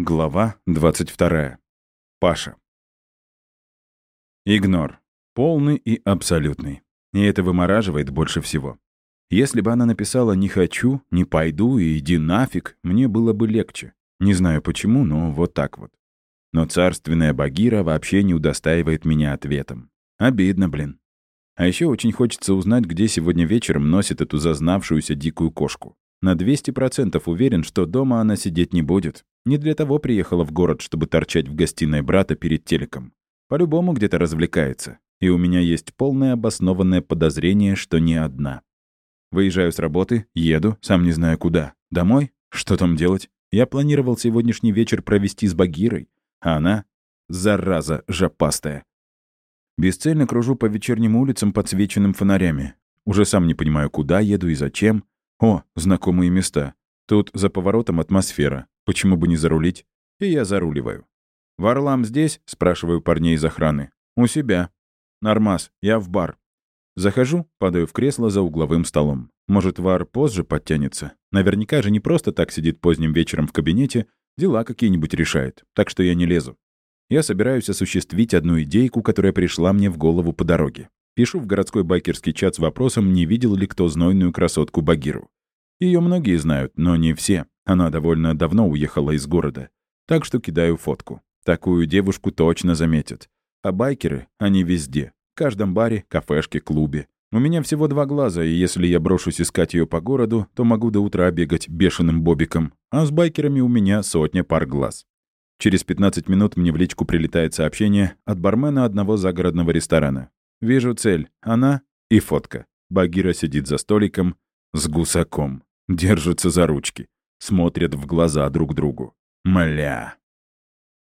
Глава 22. Паша. Игнор. Полный и абсолютный. И это вымораживает больше всего. Если бы она написала «не хочу», «не пойду» и «иди нафиг», мне было бы легче. Не знаю почему, но вот так вот. Но царственная Багира вообще не удостаивает меня ответом. Обидно, блин. А еще очень хочется узнать, где сегодня вечером носит эту зазнавшуюся дикую кошку. На 200% уверен, что дома она сидеть не будет. Не для того приехала в город, чтобы торчать в гостиной брата перед телеком. По-любому где-то развлекается. И у меня есть полное обоснованное подозрение, что не одна. Выезжаю с работы, еду, сам не знаю куда. Домой? Что там делать? Я планировал сегодняшний вечер провести с Багирой, а она — зараза жопастая. Бесцельно кружу по вечерним улицам, подсвеченным фонарями. Уже сам не понимаю, куда еду и зачем. О, знакомые места. Тут за поворотом атмосфера. Почему бы не зарулить? И я заруливаю. «Варлам здесь?» — спрашиваю парней из охраны. «У себя». «Нормас, я в бар». Захожу, падаю в кресло за угловым столом. Может, Вар позже подтянется? Наверняка же не просто так сидит поздним вечером в кабинете, дела какие-нибудь решает, так что я не лезу. Я собираюсь осуществить одну идейку, которая пришла мне в голову по дороге. Пишу в городской байкерский чат с вопросом, не видел ли кто знойную красотку Багиру. Ее многие знают, но не все. Она довольно давно уехала из города. Так что кидаю фотку. Такую девушку точно заметят. А байкеры, они везде. В каждом баре, кафешке, клубе. У меня всего два глаза, и если я брошусь искать ее по городу, то могу до утра бегать бешеным бобиком. А с байкерами у меня сотня пар глаз. Через 15 минут мне в личку прилетает сообщение от бармена одного загородного ресторана. Вижу цель. Она и фотка. Багира сидит за столиком с гусаком. Держится за ручки смотрят в глаза друг другу. Мля.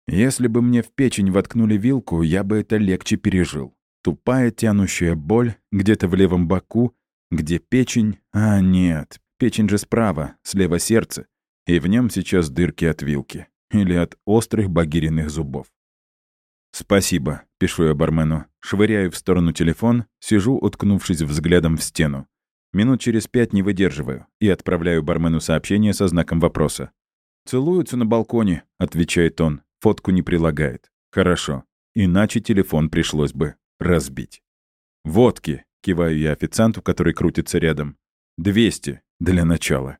Если бы мне в печень воткнули вилку, я бы это легче пережил. Тупая тянущая боль где-то в левом боку, где печень... А, нет, печень же справа, слева сердце. И в нем сейчас дырки от вилки. Или от острых багиренных зубов. «Спасибо», — пишу я бармену. Швыряю в сторону телефон, сижу, уткнувшись взглядом в стену. Минут через пять не выдерживаю и отправляю бармену сообщение со знаком вопроса. «Целуются на балконе», — отвечает он. Фотку не прилагает. «Хорошо. Иначе телефон пришлось бы разбить». «Водки», — киваю я официанту, который крутится рядом. «Двести для начала».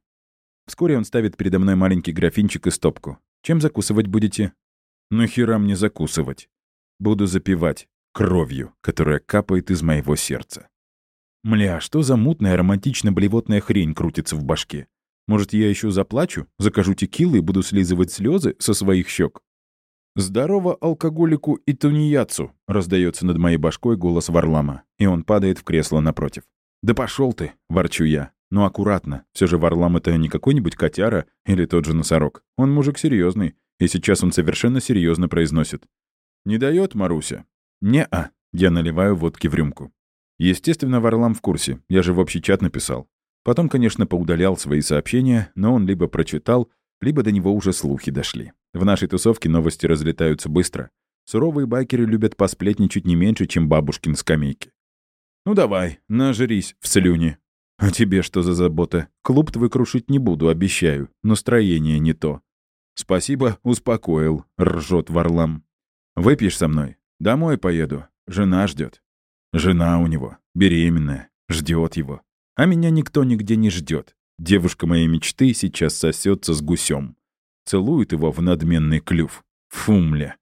Вскоре он ставит передо мной маленький графинчик и стопку. «Чем закусывать будете?» «Ну хера мне закусывать. Буду запивать кровью, которая капает из моего сердца». Мля, что за мутная романтично-блевотная хрень крутится в башке? Может, я еще заплачу, закажу текилы и буду слизывать слезы со своих щек? «Здорово алкоголику и тунеядцу!» — раздается над моей башкой голос Варлама, и он падает в кресло напротив. «Да пошел ты!» — ворчу я. Но аккуратно. Все же Варлам — это не какой-нибудь котяра или тот же носорог. Он мужик серьезный, и сейчас он совершенно серьезно произносит. «Не дает, Маруся?» «Не-а!» — я наливаю водки в рюмку. Естественно, Варлам в курсе, я же в общий чат написал. Потом, конечно, поудалял свои сообщения, но он либо прочитал, либо до него уже слухи дошли. В нашей тусовке новости разлетаются быстро. Суровые байкеры любят посплетничать не меньше, чем бабушкин скамейки. «Ну давай, нажрись в слюне». «А тебе что за забота? Клуб твой крушить не буду, обещаю. Настроение не то». «Спасибо, успокоил», — ржет Варлам. «Выпьешь со мной? Домой поеду. Жена ждет. Жена у него, беременная, ждет его. А меня никто нигде не ждет. Девушка моей мечты сейчас сосется с гусем. Целует его в надменный клюв. Фумля.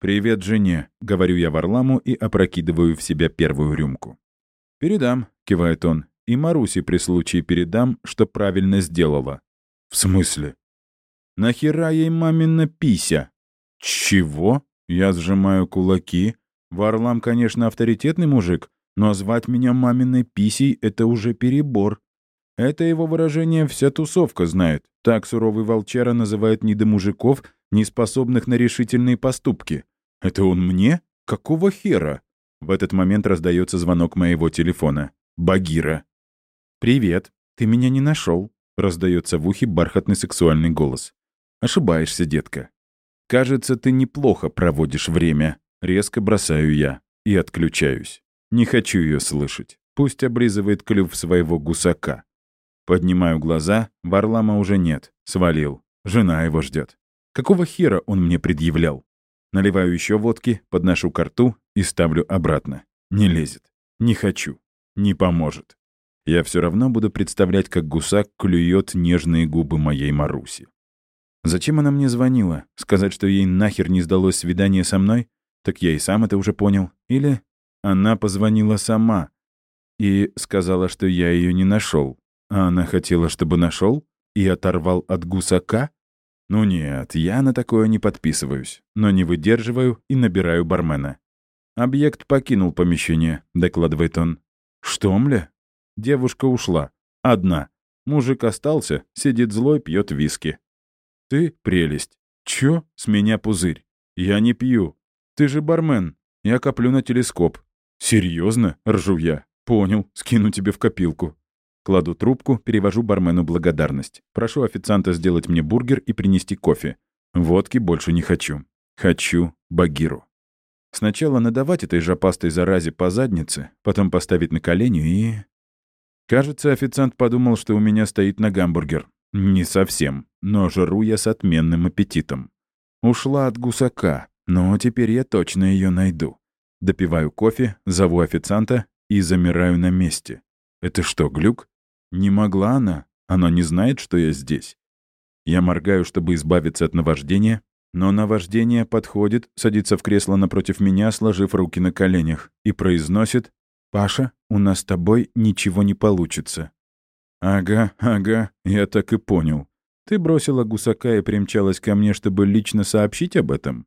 «Привет, жене», — говорю я Варламу и опрокидываю в себя первую рюмку. «Передам», — кивает он, — «и Марусе при случае передам, что правильно сделала». «В смысле?» «Нахера ей мамина пися?» «Чего?» — я сжимаю кулаки, Варлам, конечно, авторитетный мужик, но звать меня маминой писей — это уже перебор. Это его выражение вся тусовка знает. Так суровый волчара называет недомужиков, не способных на решительные поступки. Это он мне? Какого хера? В этот момент раздается звонок моего телефона. Багира. «Привет. Ты меня не нашел, раздается в ухе бархатный сексуальный голос. «Ошибаешься, детка. Кажется, ты неплохо проводишь время». Резко бросаю я и отключаюсь. Не хочу ее слышать. Пусть обрезывает клюв своего гусака. Поднимаю глаза, Варлама уже нет. Свалил. Жена его ждет. Какого хера он мне предъявлял? Наливаю еще водки, подношу карту и ставлю обратно. Не лезет. Не хочу. Не поможет. Я все равно буду представлять, как гусак клюет нежные губы моей Маруси. Зачем она мне звонила? Сказать, что ей нахер не сдалось свидание со мной? Так я и сам это уже понял. Или она позвонила сама и сказала, что я ее не нашел. А она хотела, чтобы нашел и оторвал от гусака? Ну нет, я на такое не подписываюсь, но не выдерживаю и набираю бармена. «Объект покинул помещение», — докладывает он. «Что, мля?» Девушка ушла. Одна. Мужик остался, сидит злой, пьет виски. «Ты прелесть. Чё? С меня пузырь. Я не пью. «Ты же бармен. Я коплю на телескоп». «Серьезно?» — ржу я. «Понял. Скину тебе в копилку». Кладу трубку, перевожу бармену благодарность. Прошу официанта сделать мне бургер и принести кофе. Водки больше не хочу. Хочу Багиру. Сначала надавать этой жопастой заразе по заднице, потом поставить на колени и... Кажется, официант подумал, что у меня стоит на гамбургер. Не совсем, но жру я с отменным аппетитом. Ушла от гусака, но теперь я точно ее найду. Допиваю кофе, зову официанта и замираю на месте. Это что, глюк? Не могла она. Она не знает, что я здесь. Я моргаю, чтобы избавиться от наваждения, но наваждение подходит, садится в кресло напротив меня, сложив руки на коленях, и произносит «Паша, у нас с тобой ничего не получится». «Ага, ага, я так и понял. Ты бросила гусака и примчалась ко мне, чтобы лично сообщить об этом?»